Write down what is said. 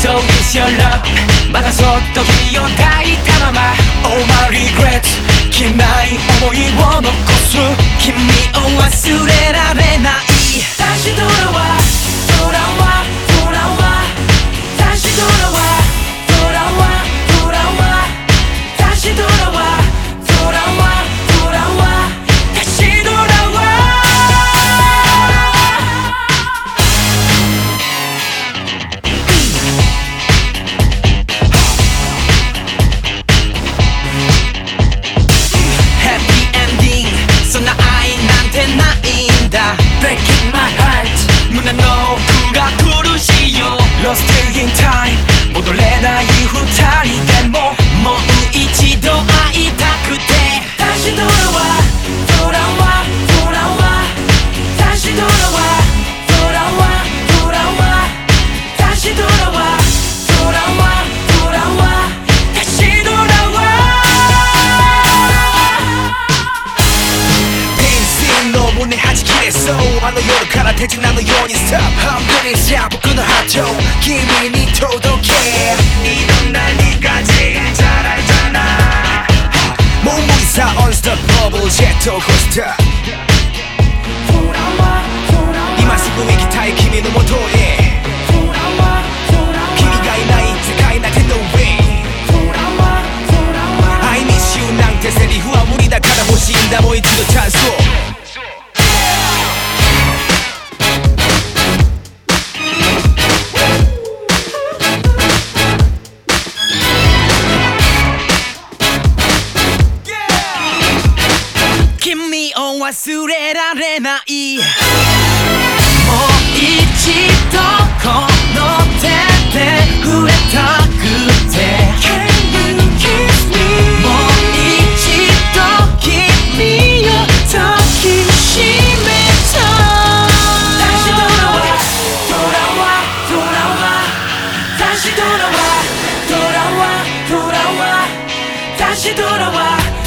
So use your luck 막아서 또 뛰어다 なんてないんだ Breaking my heart 胸の奥が 胸弾きれそう。あの夜から手品のように。ストップ半分にしちゃ僕のハート君に届け。いろんなにがじんじゃないじゃな。もう無理さ Unstoppable ジェットコースター。今すぐ行きたい君のもとへ。君がいない世界なんて No way I miss you なんてセリフは無理だから欲しいんだもう一度チャンスを忘れられない。もう一度この手で触れたくて。もう一度君を抱きしめた。立ち止まは空は空は立ち止まは空は空は立ち止まは空は